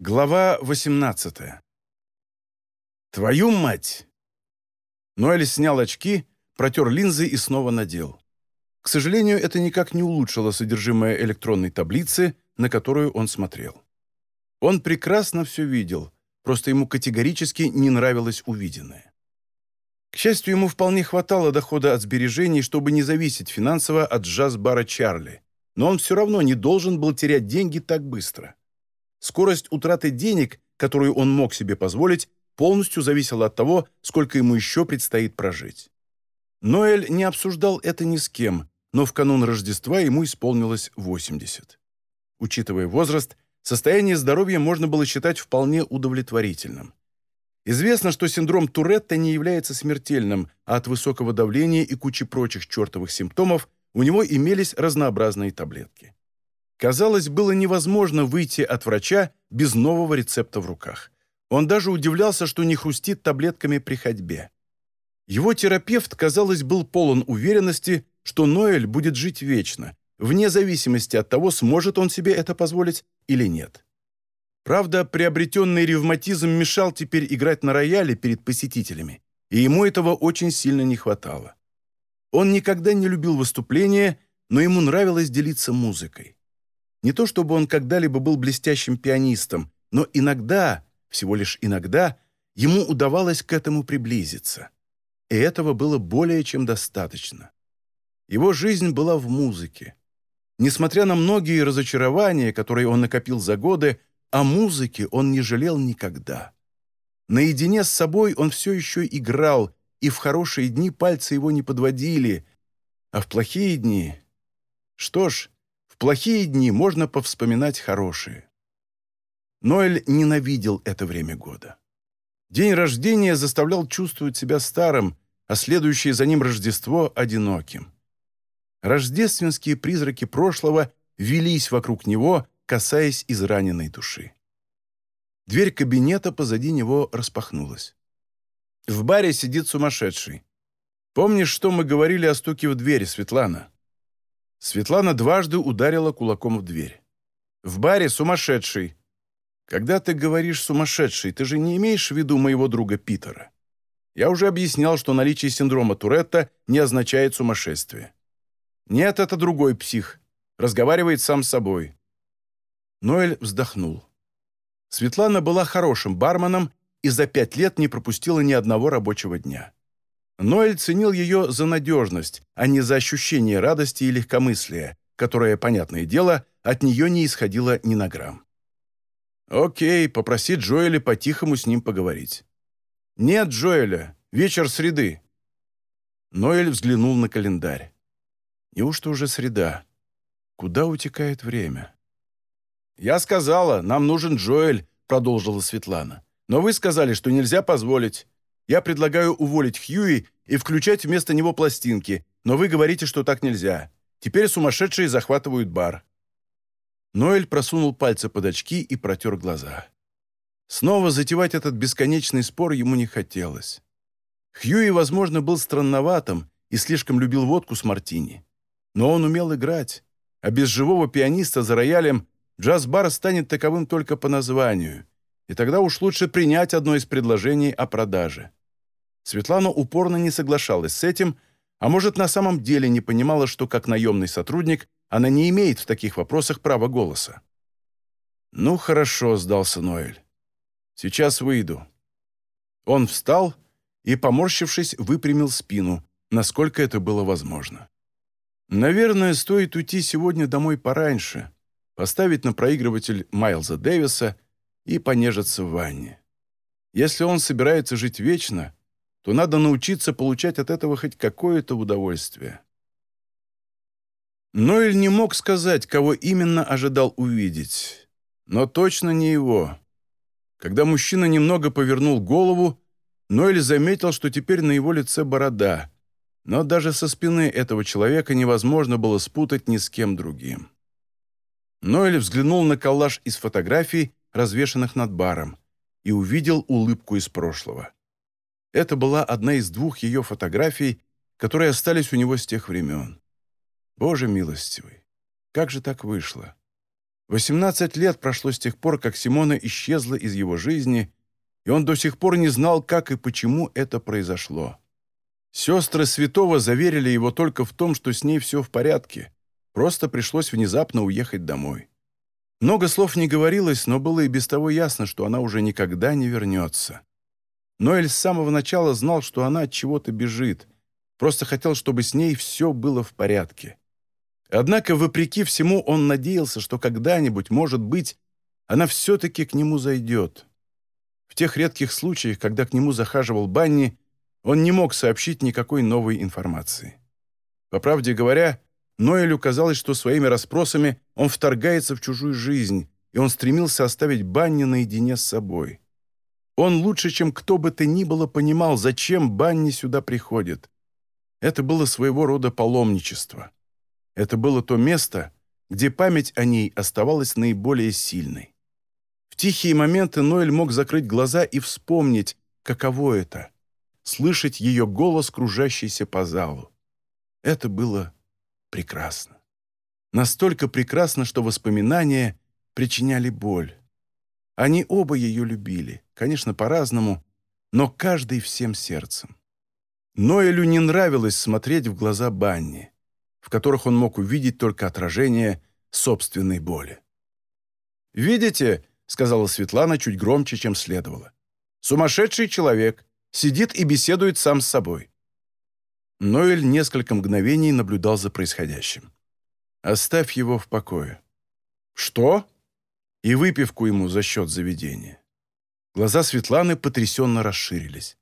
Глава 18 «Твою мать!» Ноэль снял очки, протер линзы и снова надел. К сожалению, это никак не улучшило содержимое электронной таблицы, на которую он смотрел. Он прекрасно все видел, просто ему категорически не нравилось увиденное. К счастью, ему вполне хватало дохода от сбережений, чтобы не зависеть финансово от джаз-бара Чарли, но он все равно не должен был терять деньги так быстро. Скорость утраты денег, которую он мог себе позволить, полностью зависела от того, сколько ему еще предстоит прожить. Ноэль не обсуждал это ни с кем, но в канун Рождества ему исполнилось 80. Учитывая возраст, состояние здоровья можно было считать вполне удовлетворительным. Известно, что синдром Туретта не является смертельным, а от высокого давления и кучи прочих чертовых симптомов у него имелись разнообразные таблетки. Казалось, было невозможно выйти от врача без нового рецепта в руках. Он даже удивлялся, что не хрустит таблетками при ходьбе. Его терапевт, казалось, был полон уверенности, что Ноэль будет жить вечно, вне зависимости от того, сможет он себе это позволить или нет. Правда, приобретенный ревматизм мешал теперь играть на рояле перед посетителями, и ему этого очень сильно не хватало. Он никогда не любил выступления, но ему нравилось делиться музыкой. Не то чтобы он когда-либо был блестящим пианистом, но иногда, всего лишь иногда, ему удавалось к этому приблизиться. И этого было более чем достаточно. Его жизнь была в музыке. Несмотря на многие разочарования, которые он накопил за годы, о музыке он не жалел никогда. Наедине с собой он все еще играл, и в хорошие дни пальцы его не подводили, а в плохие дни... Что ж, плохие дни можно повспоминать хорошие. Ноэль ненавидел это время года. День рождения заставлял чувствовать себя старым, а следующее за ним Рождество – одиноким. Рождественские призраки прошлого велись вокруг него, касаясь израненной души. Дверь кабинета позади него распахнулась. В баре сидит сумасшедший. Помнишь, что мы говорили о стуке в дверь, Светлана? Светлана дважды ударила кулаком в дверь. «В баре сумасшедший». «Когда ты говоришь «сумасшедший», ты же не имеешь в виду моего друга Питера?» Я уже объяснял, что наличие синдрома Туретта не означает сумасшествие. Нет, это другой псих. Разговаривает сам с собой. Ноэль вздохнул. Светлана была хорошим барменом и за пять лет не пропустила ни одного рабочего дня. Ноэль ценил ее за надежность, а не за ощущение радости и легкомыслия, которое, понятное дело, от нее не исходило ни на грамм. «Окей, попроси Джоэля по-тихому с ним поговорить». «Нет, Джоэля, вечер среды». Ноэль взглянул на календарь. «Неужто уже среда? Куда утекает время?» «Я сказала, нам нужен Джоэль», — продолжила Светлана. «Но вы сказали, что нельзя позволить. Я предлагаю уволить Хьюи и включать вместо него пластинки, но вы говорите, что так нельзя. Теперь сумасшедшие захватывают бар». Ноэль просунул пальцы под очки и протер глаза. Снова затевать этот бесконечный спор ему не хотелось. Хьюи, возможно, был странноватым и слишком любил водку с мартини. Но он умел играть, а без живого пианиста за роялем джаз-бар станет таковым только по названию, и тогда уж лучше принять одно из предложений о продаже. Светлана упорно не соглашалась с этим, а может, на самом деле не понимала, что как наемный сотрудник она не имеет в таких вопросах права голоса. «Ну, хорошо», — сдался Ноэль. «Сейчас выйду». Он встал и, поморщившись, выпрямил спину, насколько это было возможно. «Наверное, стоит уйти сегодня домой пораньше, поставить на проигрыватель Майлза Дэвиса и понежиться в ванне. Если он собирается жить вечно, то надо научиться получать от этого хоть какое-то удовольствие. Ноэль не мог сказать, кого именно ожидал увидеть, но точно не его. Когда мужчина немного повернул голову, Ноэль заметил, что теперь на его лице борода, но даже со спины этого человека невозможно было спутать ни с кем другим. Ноэль взглянул на коллаж из фотографий, развешанных над баром, и увидел улыбку из прошлого. Это была одна из двух ее фотографий, которые остались у него с тех времен. Боже милостивый, как же так вышло? 18 лет прошло с тех пор, как Симона исчезла из его жизни, и он до сих пор не знал, как и почему это произошло. Сестры святого заверили его только в том, что с ней все в порядке, просто пришлось внезапно уехать домой. Много слов не говорилось, но было и без того ясно, что она уже никогда не вернется. Ноэль с самого начала знал, что она от чего-то бежит, просто хотел, чтобы с ней все было в порядке. Однако, вопреки всему, он надеялся, что когда-нибудь, может быть, она все-таки к нему зайдет. В тех редких случаях, когда к нему захаживал Банни, он не мог сообщить никакой новой информации. По правде говоря, Ноэлю казалось, что своими расспросами он вторгается в чужую жизнь, и он стремился оставить Банни наедине с собой. Он лучше, чем кто бы то ни было, понимал, зачем Банни сюда приходит. Это было своего рода паломничество. Это было то место, где память о ней оставалась наиболее сильной. В тихие моменты Ноэль мог закрыть глаза и вспомнить, каково это — слышать ее голос, кружащийся по залу. Это было прекрасно. Настолько прекрасно, что воспоминания причиняли боль. Они оба ее любили, конечно, по-разному, но каждый всем сердцем. Ноэлю не нравилось смотреть в глаза Банни в которых он мог увидеть только отражение собственной боли. «Видите», — сказала Светлана чуть громче, чем следовало, «сумасшедший человек сидит и беседует сам с собой». Ноэль несколько мгновений наблюдал за происходящим. «Оставь его в покое». «Что?» И выпивку ему за счет заведения. Глаза Светланы потрясенно расширились.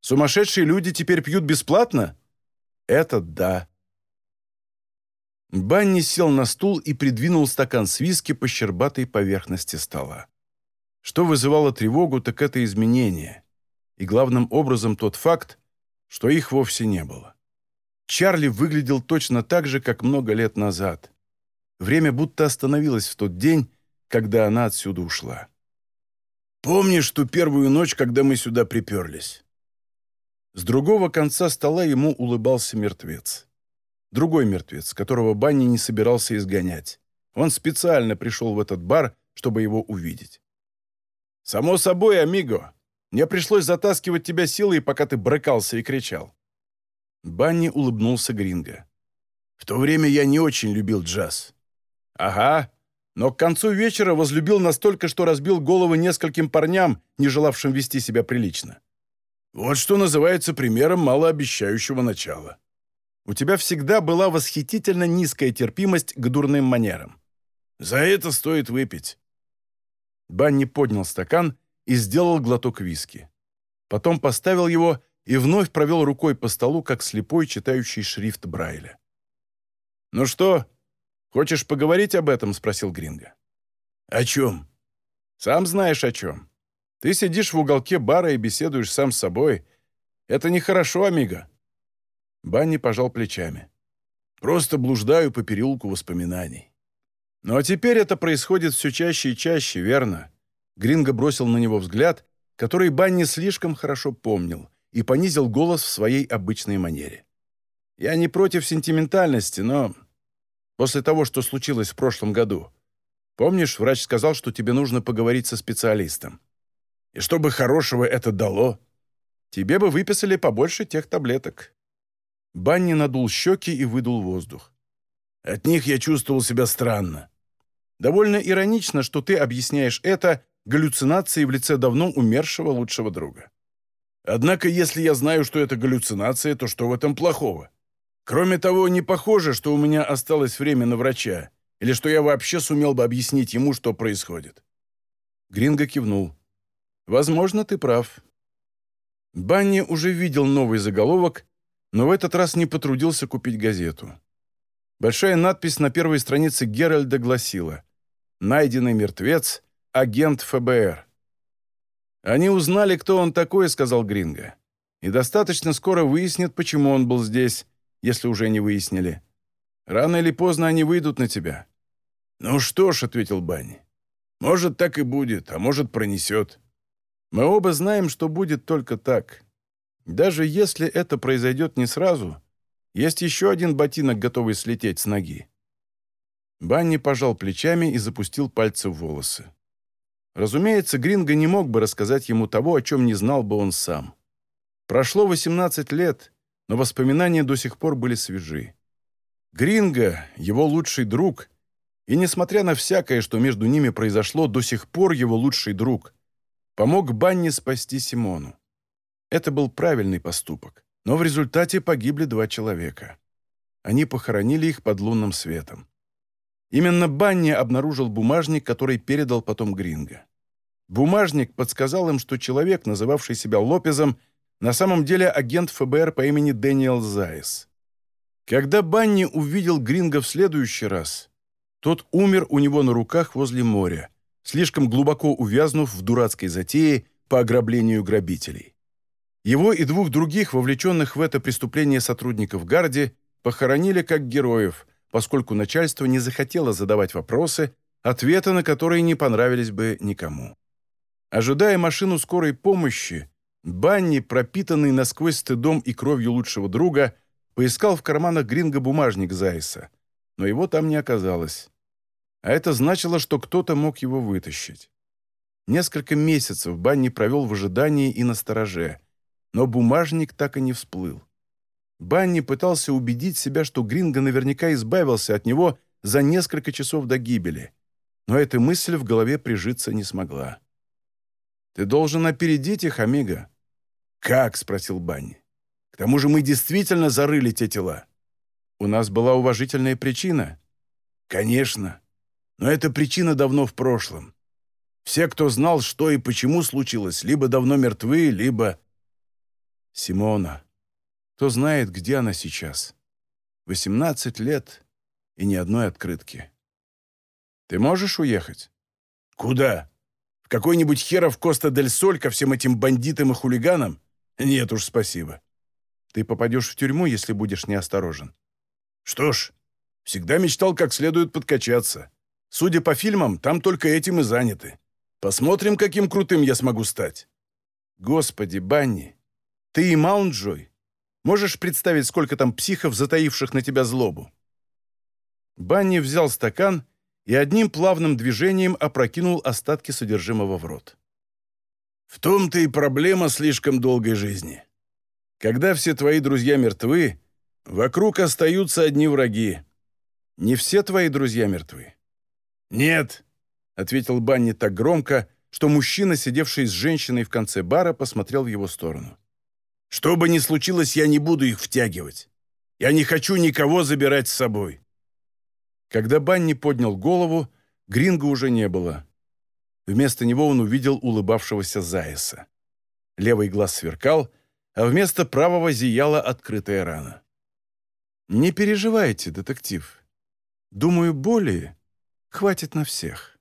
«Сумасшедшие люди теперь пьют бесплатно?» «Это да», Банни сел на стул и придвинул стакан с виски по щербатой поверхности стола. Что вызывало тревогу, так это изменение. И главным образом тот факт, что их вовсе не было. Чарли выглядел точно так же, как много лет назад. Время будто остановилось в тот день, когда она отсюда ушла. «Помнишь ту первую ночь, когда мы сюда приперлись?» С другого конца стола ему улыбался мертвец. Другой мертвец, которого Банни не собирался изгонять. Он специально пришел в этот бар, чтобы его увидеть. «Само собой, амиго. Мне пришлось затаскивать тебя силой, пока ты брыкался и кричал». Банни улыбнулся Гринго. «В то время я не очень любил джаз». «Ага, но к концу вечера возлюбил настолько, что разбил головы нескольким парням, не желавшим вести себя прилично. Вот что называется примером малообещающего начала. У тебя всегда была восхитительно низкая терпимость к дурным манерам. За это стоит выпить». Банни поднял стакан и сделал глоток виски. Потом поставил его и вновь провел рукой по столу, как слепой, читающий шрифт Брайля. «Ну что, хочешь поговорить об этом?» — спросил Гринго. «О чем?» «Сам знаешь, о чем. Ты сидишь в уголке бара и беседуешь сам с собой. Это нехорошо, амиго. Банни пожал плечами. «Просто блуждаю по переулку воспоминаний». «Ну а теперь это происходит все чаще и чаще, верно?» Гринго бросил на него взгляд, который Банни слишком хорошо помнил, и понизил голос в своей обычной манере. «Я не против сентиментальности, но после того, что случилось в прошлом году, помнишь, врач сказал, что тебе нужно поговорить со специалистом? И что бы хорошего это дало? Тебе бы выписали побольше тех таблеток. Банни надул щеки и выдул воздух. От них я чувствовал себя странно. Довольно иронично, что ты объясняешь это галлюцинацией в лице давно умершего лучшего друга. Однако, если я знаю, что это галлюцинация, то что в этом плохого? Кроме того, не похоже, что у меня осталось время на врача, или что я вообще сумел бы объяснить ему, что происходит. Гринго кивнул. «Возможно, ты прав». Банни уже видел новый заголовок но в этот раз не потрудился купить газету. Большая надпись на первой странице Геральда гласила «Найденный мертвец, агент ФБР». «Они узнали, кто он такой», — сказал Гринго. «И достаточно скоро выяснят, почему он был здесь, если уже не выяснили. Рано или поздно они выйдут на тебя». «Ну что ж», — ответил Банни, — «может, так и будет, а может, пронесет. Мы оба знаем, что будет только так. Даже если это произойдет не сразу, есть еще один ботинок, готовый слететь с ноги. Банни пожал плечами и запустил пальцы в волосы. Разумеется, Гринго не мог бы рассказать ему того, о чем не знал бы он сам. Прошло 18 лет, но воспоминания до сих пор были свежи. Гринго, его лучший друг, и, несмотря на всякое, что между ними произошло, до сих пор его лучший друг, помог Банни спасти Симону. Это был правильный поступок, но в результате погибли два человека. Они похоронили их под лунным светом. Именно Банни обнаружил бумажник, который передал потом Гринго. Бумажник подсказал им, что человек, называвший себя Лопезом, на самом деле агент ФБР по имени Дэниел Зайс. Когда Банни увидел Гринго в следующий раз, тот умер у него на руках возле моря, слишком глубоко увязнув в дурацкой затее по ограблению грабителей. Его и двух других, вовлеченных в это преступление сотрудников Гарди, похоронили как героев, поскольку начальство не захотело задавать вопросы, ответы на которые не понравились бы никому. Ожидая машину скорой помощи, Банни, пропитанный насквозь стыдом и кровью лучшего друга, поискал в карманах Гринга бумажник Зайса, но его там не оказалось. А это значило, что кто-то мог его вытащить. Несколько месяцев Банни провел в ожидании и на стороже, но бумажник так и не всплыл. Банни пытался убедить себя, что Гринго наверняка избавился от него за несколько часов до гибели, но эта мысль в голове прижиться не смогла. «Ты должен опередить их, Амиго». «Как?» — спросил Банни. «К тому же мы действительно зарыли те тела». «У нас была уважительная причина». «Конечно. Но эта причина давно в прошлом. Все, кто знал, что и почему случилось, либо давно мертвы, либо...» «Симона», кто знает, где она сейчас. 18 лет и ни одной открытки. Ты можешь уехать? Куда? В какой-нибудь херов Коста-дель-Соль ко всем этим бандитам и хулиганам? Нет уж, спасибо. Ты попадешь в тюрьму, если будешь неосторожен. Что ж, всегда мечтал как следует подкачаться. Судя по фильмам, там только этим и заняты. Посмотрим, каким крутым я смогу стать. Господи, Банни, ты и Маунт-Джой Можешь представить, сколько там психов, затаивших на тебя злобу?» Банни взял стакан и одним плавным движением опрокинул остатки содержимого в рот. «В том-то и проблема слишком долгой жизни. Когда все твои друзья мертвы, вокруг остаются одни враги. Не все твои друзья мертвы». «Нет», — ответил Банни так громко, что мужчина, сидевший с женщиной в конце бара, посмотрел в его сторону. Что бы ни случилось, я не буду их втягивать. Я не хочу никого забирать с собой». Когда Банни поднял голову, Гринга уже не было. Вместо него он увидел улыбавшегося Зайса. Левый глаз сверкал, а вместо правого зияла открытая рана. «Не переживайте, детектив. Думаю, боли хватит на всех».